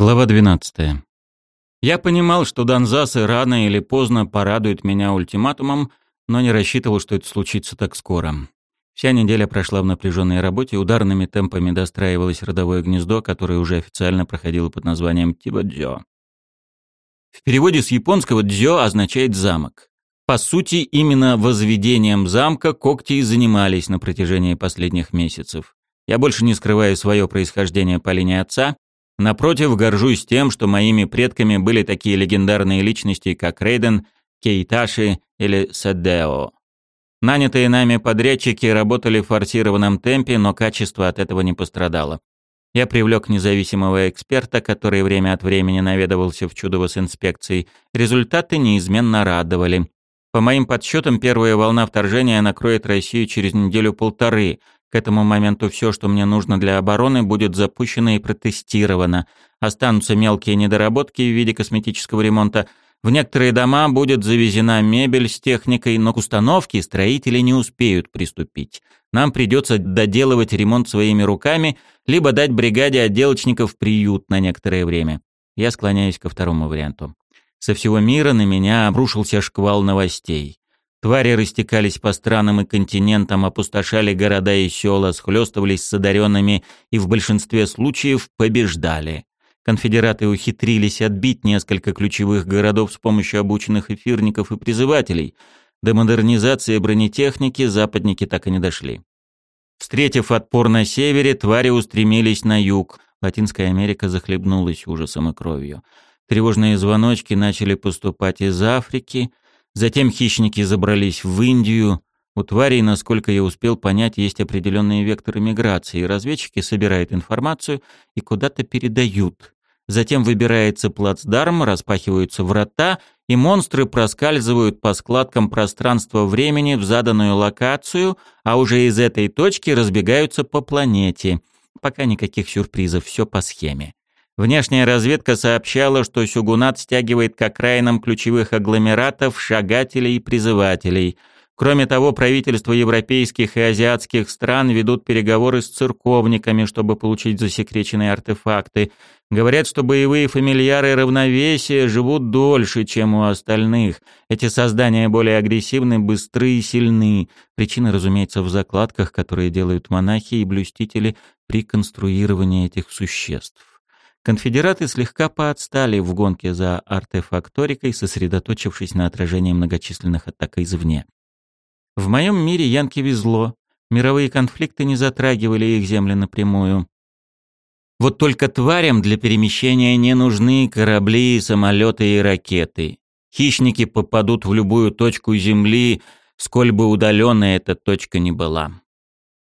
Глава 12. Я понимал, что Донзасы рано или поздно порадуют меня ультиматумом, но не рассчитывал, что это случится так скоро. Вся неделя прошла в напряженной работе, ударными темпами достраивалось родовое гнездо, которое уже официально проходило под названием Тибадзё. В переводе с японского «дзё» означает «замок». По сути, именно возведением замка когти и занимались на протяжении последних месяцев. Я больше не скрываю свое происхождение по линии отца, Напротив, горжусь тем, что моими предками были такие легендарные личности, как Рейден, Кейташи или Садео. Нанятые нами подрядчики работали в форсированном темпе, но качество от этого не пострадало. Я привлек независимого эксперта, который время от времени наведывался в Чудово с инспекцией. Результаты неизменно радовали. По моим подсчетам, первая волна вторжения накроет Россию через неделю-полторы – к этому моменту все, что мне нужно для обороны, будет запущено и протестировано. Останутся мелкие недоработки в виде косметического ремонта. В некоторые дома будет завезена мебель с техникой, но к установке строители не успеют приступить. Нам придется доделывать ремонт своими руками, либо дать бригаде отделочников приют на некоторое время. Я склоняюсь ко второму варианту. Со всего мира на меня обрушился шквал новостей. Твари растекались по странам и континентам, опустошали города и села, схлестывались с одаренными и в большинстве случаев побеждали. Конфедераты ухитрились отбить несколько ключевых городов с помощью обученных эфирников и призывателей. До модернизации бронетехники западники так и не дошли. Встретив отпор на севере, твари устремились на юг. Латинская Америка захлебнулась ужасом и кровью. Тревожные звоночки начали поступать из Африки – Затем хищники забрались в Индию. У тварей, насколько я успел понять, есть определенные векторы миграции. Разведчики собирают информацию и куда-то передают. Затем выбирается плацдарм, распахиваются врата, и монстры проскальзывают по складкам пространства-времени в заданную локацию, а уже из этой точки разбегаются по планете. Пока никаких сюрпризов, все по схеме. Внешняя разведка сообщала, что Сюгунат стягивает к окраинам ключевых агломератов, шагателей и призывателей. Кроме того, правительства европейских и азиатских стран ведут переговоры с церковниками, чтобы получить засекреченные артефакты. Говорят, что боевые фамильяры равновесия живут дольше, чем у остальных. Эти создания более агрессивны, быстры и сильны. Причина, разумеется, в закладках, которые делают монахи и блюстители при конструировании этих существ. Конфедераты слегка поотстали в гонке за артефакторикой, сосредоточившись на отражении многочисленных атак извне. В моем мире Янке везло. Мировые конфликты не затрагивали их земли напрямую. Вот только тварям для перемещения не нужны корабли, самолеты и ракеты. Хищники попадут в любую точку Земли, сколь бы удаленной эта точка ни была.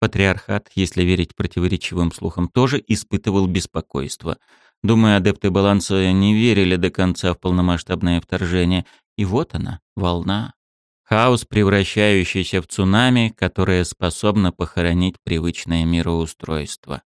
Патриархат, если верить противоречивым слухам, тоже испытывал беспокойство. Думаю, адепты баланса не верили до конца в полномасштабное вторжение. И вот она, волна. Хаос, превращающийся в цунами, которое способно похоронить привычное мироустройство.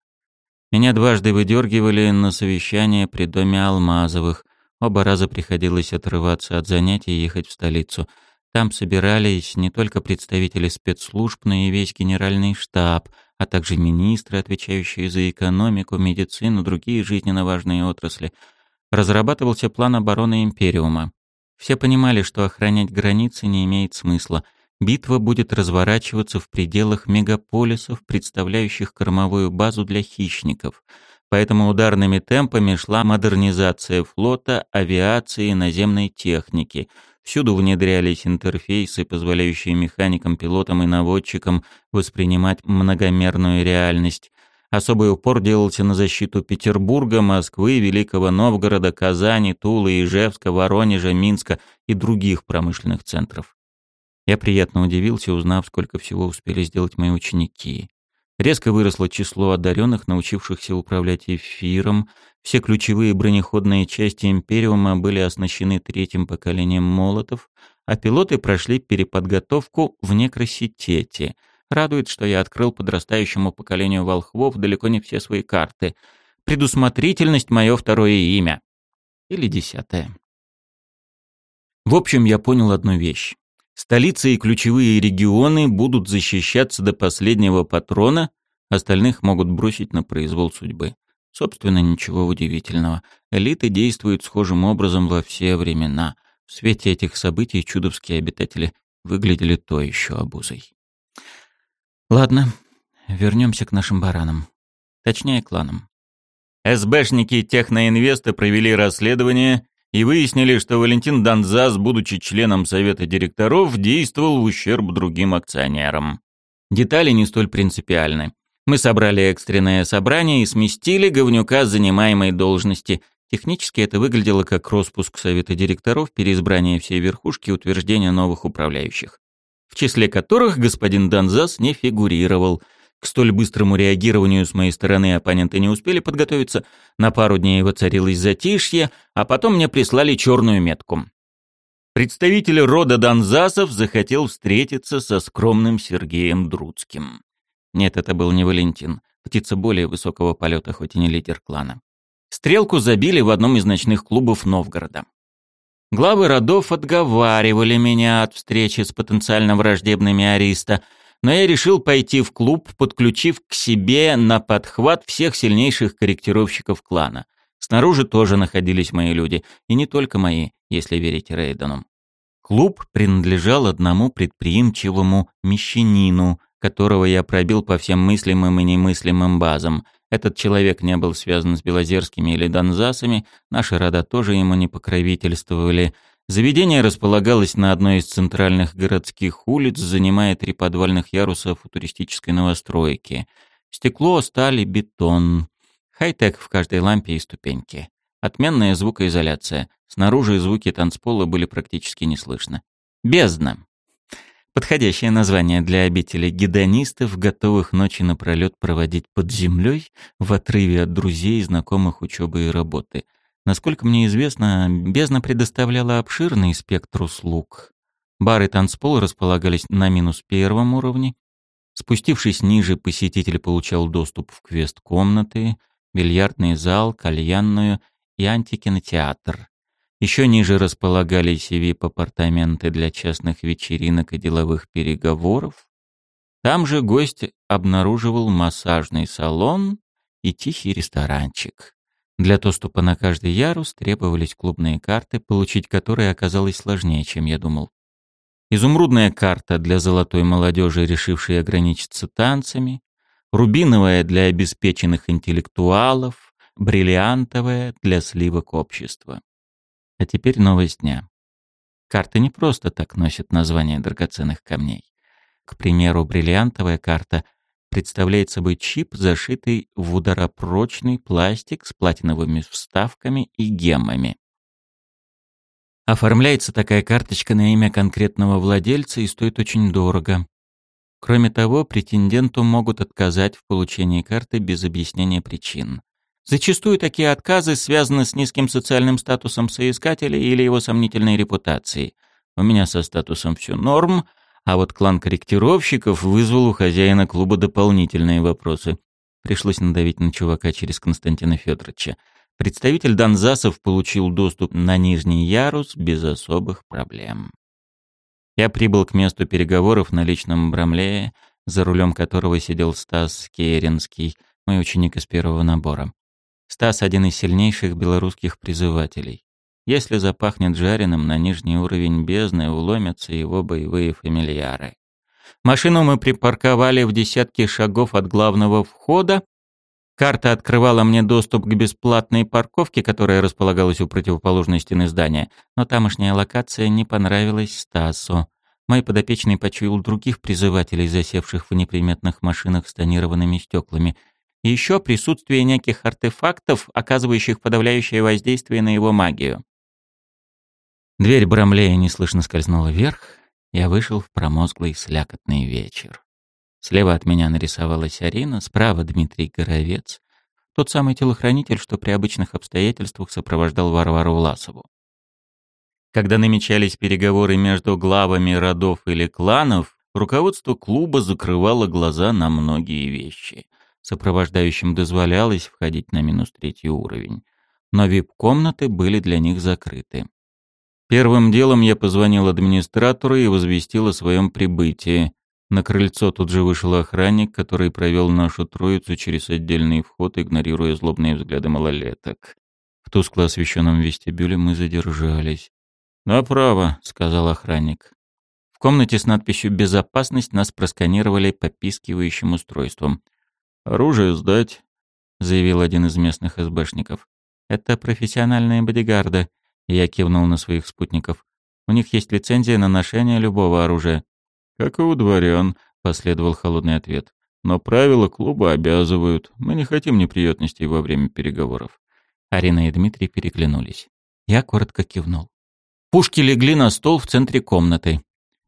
Меня дважды выдергивали на совещание при доме Алмазовых. Оба раза приходилось отрываться от занятий и ехать в столицу – там собирались не только представители спецслужб, но и весь генеральный штаб, а также министры, отвечающие за экономику, медицину, другие жизненно важные отрасли. Разрабатывался план обороны Империума. Все понимали, что охранять границы не имеет смысла. Битва будет разворачиваться в пределах мегаполисов, представляющих кормовую базу для хищников. Поэтому ударными темпами шла модернизация флота, авиации и наземной техники – Всюду внедрялись интерфейсы, позволяющие механикам, пилотам и наводчикам воспринимать многомерную реальность. Особый упор делался на защиту Петербурга, Москвы, Великого Новгорода, Казани, Тулы, Ижевска, Воронежа, Минска и других промышленных центров. Я приятно удивился, узнав, сколько всего успели сделать мои ученики. Резко выросло число одаренных, научившихся управлять эфиром. Все ключевые бронеходные части Империума были оснащены третьим поколением молотов, а пилоты прошли переподготовку в некросетете. Радует, что я открыл подрастающему поколению волхвов далеко не все свои карты. Предусмотрительность — мое второе имя. Или десятое. В общем, я понял одну вещь. Столицы и ключевые регионы будут защищаться до последнего патрона, остальных могут бросить на произвол судьбы. Собственно, ничего удивительного. Элиты действуют схожим образом во все времена. В свете этих событий чудовские обитатели выглядели то еще обузой. Ладно, вернемся к нашим баранам. Точнее, кланам. СБшники Техноинвеста провели расследование и выяснили, что Валентин Донзас, будучи членом Совета директоров, действовал в ущерб другим акционерам. Детали не столь принципиальны. Мы собрали экстренное собрание и сместили говнюка с занимаемой должности. Технически это выглядело как распуск Совета директоров, переизбрание всей верхушки утверждение новых управляющих, в числе которых господин Донзас не фигурировал – к столь быстрому реагированию с моей стороны оппоненты не успели подготовиться. На пару дней воцарилось затишье, а потом мне прислали черную метку. Представитель рода Донзасов захотел встретиться со скромным Сергеем Друцким. Нет, это был не Валентин. Птица более высокого полета, хоть и не лидер клана. Стрелку забили в одном из ночных клубов Новгорода. Главы родов отговаривали меня от встречи с потенциально враждебными Ариста – но я решил пойти в клуб, подключив к себе на подхват всех сильнейших корректировщиков клана. Снаружи тоже находились мои люди, и не только мои, если верить Рейдену. Клуб принадлежал одному предприимчивому мещанину, которого я пробил по всем мыслимым и немыслимым базам. Этот человек не был связан с Белозерскими или Донзасами, наши рода тоже ему не покровительствовали, Заведение располагалось на одной из центральных городских улиц, занимая три подвальных яруса футуристической новостройки. Стекло, сталь и бетон. Хай-тек в каждой лампе и ступеньке. Отменная звукоизоляция. Снаружи звуки танцпола были практически не слышно. Бездна. Подходящее название для обители гедонистов, готовых ночи напролет проводить под землей в отрыве от друзей, знакомых, учебы и работы – Насколько мне известно, бездна предоставляла обширный спектр услуг. Бар и танцпол располагались на минус первом уровне. Спустившись ниже, посетитель получал доступ в квест-комнаты, бильярдный зал, кальянную и антикинотеатр. Еще ниже располагались VIP-апартаменты для частных вечеринок и деловых переговоров. Там же гость обнаруживал массажный салон и тихий ресторанчик. Для доступа на каждый ярус требовались клубные карты, получить которые оказалось сложнее, чем я думал. Изумрудная карта для золотой молодежи, решившей ограничиться танцами, рубиновая для обеспеченных интеллектуалов, бриллиантовая для сливок общества. А теперь новость дня. Карты не просто так носят название драгоценных камней. К примеру, бриллиантовая карта — представляет собой чип, зашитый в ударопрочный пластик с платиновыми вставками и геммами. Оформляется такая карточка на имя конкретного владельца и стоит очень дорого. Кроме того, претенденту могут отказать в получении карты без объяснения причин. Зачастую такие отказы связаны с низким социальным статусом соискателя или его сомнительной репутацией. У меня со статусом все норм, а вот клан корректировщиков вызвал у хозяина клуба дополнительные вопросы. Пришлось надавить на чувака через Константина Федоровича. Представитель Донзасов получил доступ на нижний ярус без особых проблем. Я прибыл к месту переговоров на личном Брамлее, за рулем которого сидел Стас Керенский, мой ученик из первого набора. Стас — один из сильнейших белорусских призывателей. Если запахнет жареным, на нижний уровень бездны уломятся его боевые фамильяры. Машину мы припарковали в десятке шагов от главного входа. Карта открывала мне доступ к бесплатной парковке, которая располагалась у противоположной стены здания, но тамошняя локация не понравилась Стасу. Мой подопечный почуял других призывателей, засевших в неприметных машинах с тонированными стеклами. И еще присутствие неких артефактов, оказывающих подавляющее воздействие на его магию. Дверь Брамлея неслышно скользнула вверх, я вышел в промозглый слякотный вечер. Слева от меня нарисовалась Арина, справа Дмитрий Горовец, тот самый телохранитель, что при обычных обстоятельствах сопровождал Варвару Власову. Когда намечались переговоры между главами родов или кланов, руководство клуба закрывало глаза на многие вещи. Сопровождающим дозволялось входить на минус третий уровень, но вип-комнаты были для них закрыты. Первым делом я позвонил администратору и возвестил о своем прибытии. На крыльцо тут же вышел охранник, который провел нашу троицу через отдельный вход, игнорируя злобные взгляды малолеток. В тускло освещенном вестибюле мы задержались. «Направо», — сказал охранник. В комнате с надписью «Безопасность» нас просканировали попискивающим устройством. «Оружие сдать», — заявил один из местных СБшников. «Это профессиональные бодигарды», — я кивнул на своих спутников. «У них есть лицензия на ношение любого оружия». «Как и у дворян», — последовал холодный ответ. «Но правила клуба обязывают. Мы не хотим неприятностей во время переговоров». Арина и Дмитрий переглянулись. Я коротко кивнул. Пушки легли на стол в центре комнаты.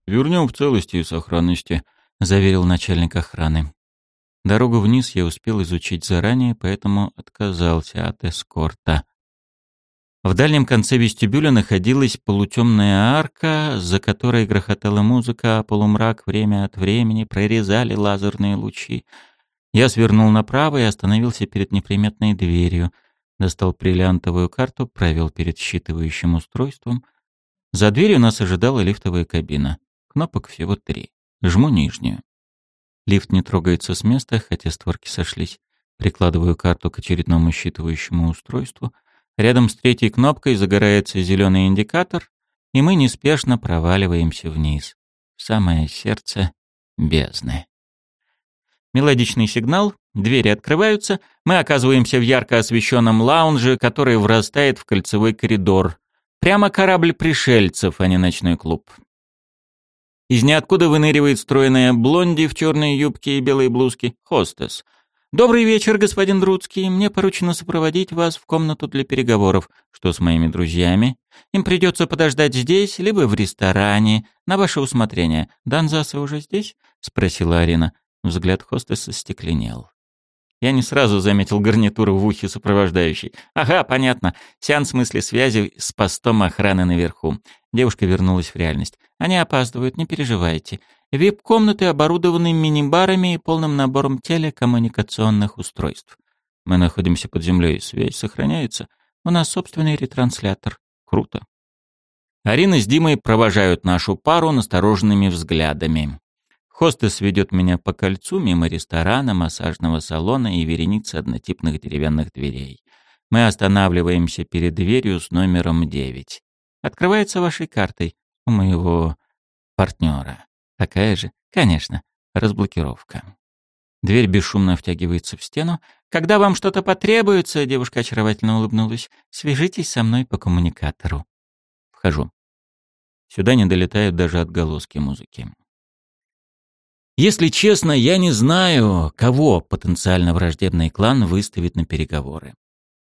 Вернем в целости и сохранности», — заверил начальник охраны. Дорогу вниз я успел изучить заранее, поэтому отказался от эскорта. В дальнем конце вестибюля находилась полутемная арка, за которой грохотала музыка, а полумрак время от времени прорезали лазерные лучи. Я свернул направо и остановился перед неприметной дверью. Достал бриллиантовую карту, провел перед считывающим устройством. За дверью нас ожидала лифтовая кабина. Кнопок всего три. Жму нижнюю. Лифт не трогается с места, хотя створки сошлись. Прикладываю карту к очередному считывающему устройству. Рядом с третьей кнопкой загорается зеленый индикатор, и мы неспешно проваливаемся вниз, в самое сердце бездны. Мелодичный сигнал, двери открываются, мы оказываемся в ярко освещенном лаунже, который врастает в кольцевой коридор. Прямо корабль пришельцев, а не ночной клуб. Из ниоткуда выныривает стройная блонди в черной юбке и белой блузке, хостес. «Добрый вечер, господин Друцкий. Мне поручено сопроводить вас в комнату для переговоров. Что с моими друзьями? Им придется подождать здесь, либо в ресторане, на ваше усмотрение. Данзаса уже здесь?» — спросила Арина. Взгляд хостеса стекленел. Я не сразу заметил гарнитуру в ухе сопровождающей. Ага, понятно. Сеанс мысли связи с постом охраны наверху. Девушка вернулась в реальность. Они опаздывают, не переживайте. Вип-комнаты оборудованы мини-барами и полным набором телекоммуникационных устройств. Мы находимся под землей, связь сохраняется. У нас собственный ретранслятор. Круто. Арина с Димой провожают нашу пару настороженными взглядами. Хостес ведет меня по кольцу мимо ресторана, массажного салона и вереницы однотипных деревянных дверей. Мы останавливаемся перед дверью с номером 9. Открывается вашей картой у моего партнера. Такая же? Конечно. Разблокировка. Дверь бесшумно втягивается в стену. «Когда вам что-то потребуется», — девушка очаровательно улыбнулась, — «свяжитесь со мной по коммуникатору». Вхожу. Сюда не долетают даже отголоски музыки. Если честно, я не знаю, кого потенциально враждебный клан выставит на переговоры.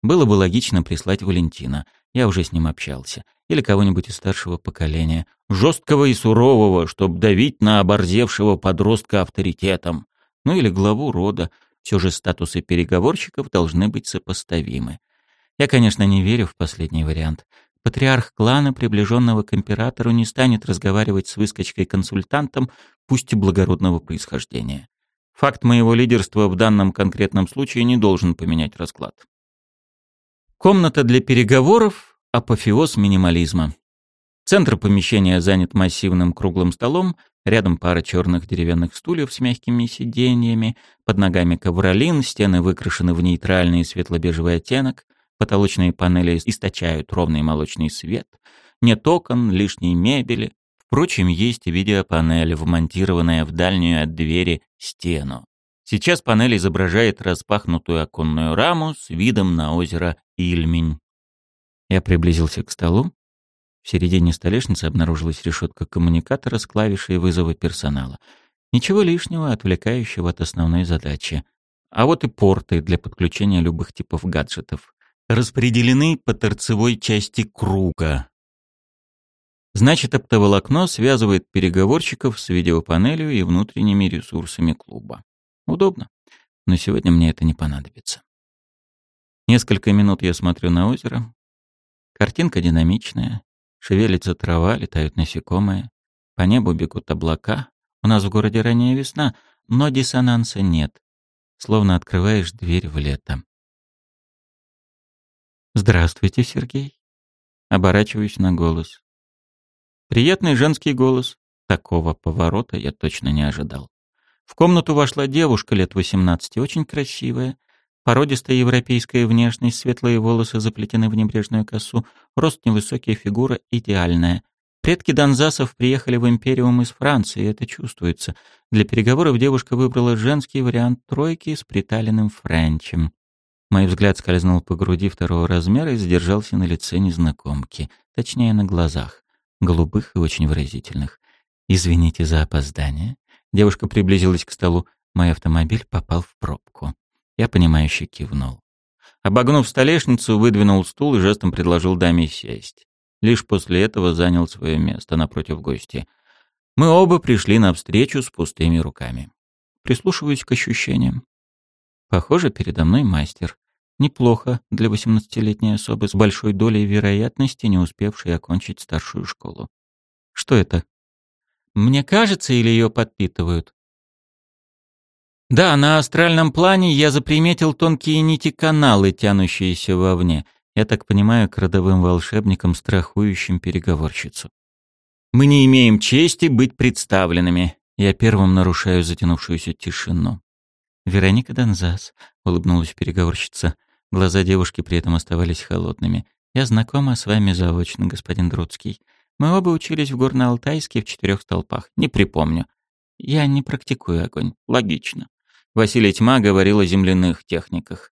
Было бы логично прислать Валентина, я уже с ним общался, или кого-нибудь из старшего поколения, жесткого и сурового, чтобы давить на оборзевшего подростка авторитетом, ну или главу рода, все же статусы переговорщиков должны быть сопоставимы. Я, конечно, не верю в последний вариант. Патриарх клана, приближенного к императору, не станет разговаривать с выскочкой-консультантом, пусть и благородного происхождения. Факт моего лидерства в данном конкретном случае не должен поменять расклад. Комната для переговоров – апофеоз минимализма. Центр помещения занят массивным круглым столом, рядом пара черных деревянных стульев с мягкими сиденьями, под ногами ковролин, стены выкрашены в нейтральный светло-бежевый оттенок, Потолочные панели источают ровный молочный свет. Нет окон, лишней мебели. Впрочем, есть видеопанель, вмонтированная в дальнюю от двери стену. Сейчас панель изображает распахнутую оконную раму с видом на озеро Ильмень. Я приблизился к столу. В середине столешницы обнаружилась решетка коммуникатора с клавишей вызова персонала. Ничего лишнего, отвлекающего от основной задачи. А вот и порты для подключения любых типов гаджетов распределены по торцевой части круга. Значит, оптоволокно связывает переговорщиков с видеопанелью и внутренними ресурсами клуба. Удобно, но сегодня мне это не понадобится. Несколько минут я смотрю на озеро. Картинка динамичная. Шевелится трава, летают насекомые. По небу бегут облака. У нас в городе ранняя весна, но диссонанса нет. Словно открываешь дверь в лето. «Здравствуйте, Сергей». Оборачиваюсь на голос. Приятный женский голос, Такого поворота я точно не ожидал. В комнату вошла девушка лет 18, очень красивая. Породистая европейская внешность, светлые волосы заплетены в небрежную косу, рост невысокий, фигура идеальная. Предки Донзасов приехали в Империум из Франции, это чувствуется. Для переговоров девушка выбрала женский вариант тройки с приталенным френчем. Мой взгляд скользнул по груди второго размера и задержался на лице незнакомки, точнее на глазах, голубых и очень выразительных. «Извините за опоздание». Девушка приблизилась к столу. Мой автомобиль попал в пробку. Я понимающе кивнул. Обогнув столешницу, выдвинул стул и жестом предложил даме сесть. Лишь после этого занял свое место напротив гостя. Мы оба пришли на встречу с пустыми руками. Прислушиваюсь к ощущениям. Похоже, передо мной мастер. Неплохо для восемнадцатилетней особы с большой долей вероятности, не успевшей окончить старшую школу. Что это? Мне кажется, или ее подпитывают? Да, на астральном плане я заприметил тонкие нити-каналы, тянущиеся вовне. Я так понимаю, к родовым волшебникам, страхующим переговорщицу. Мы не имеем чести быть представленными. Я первым нарушаю затянувшуюся тишину. Вероника Донзас, улыбнулась переговорщица. Глаза девушки при этом оставались холодными. Я знакома с вами заочно, господин Друцкий. Мы оба учились в Горно-Алтайске в четырех столпах. Не припомню. Я не практикую огонь. Логично. Василий Тьма говорил о земляных техниках.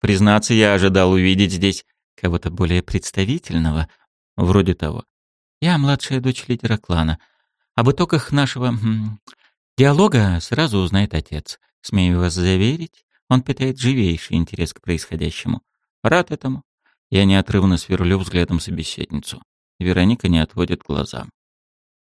Признаться, я ожидал увидеть здесь кого-то более представительного, вроде того. Я младшая дочь лидера клана. Об итогах нашего диалога сразу узнает отец. Смею вас заверить, он питает живейший интерес к происходящему. Рад этому. Я неотрывно сверлю взглядом собеседницу. Вероника не отводит глаза.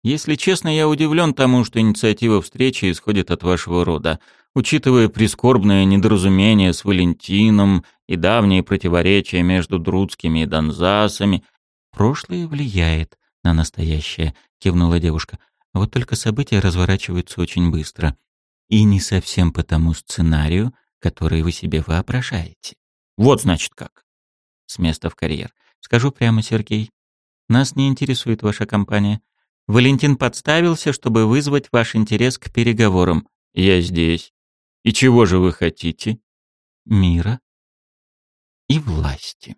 Если честно, я удивлен тому, что инициатива встречи исходит от вашего рода учитывая прискорбное недоразумение с Валентином и давние противоречия между Друдскими и Донзасами. «Прошлое влияет на настоящее», — кивнула девушка. «Вот только события разворачиваются очень быстро. И не совсем по тому сценарию, который вы себе воображаете». «Вот значит как». С места в карьер. «Скажу прямо, Сергей, нас не интересует ваша компания. Валентин подставился, чтобы вызвать ваш интерес к переговорам. Я здесь. И чего же вы хотите? Мира и власти.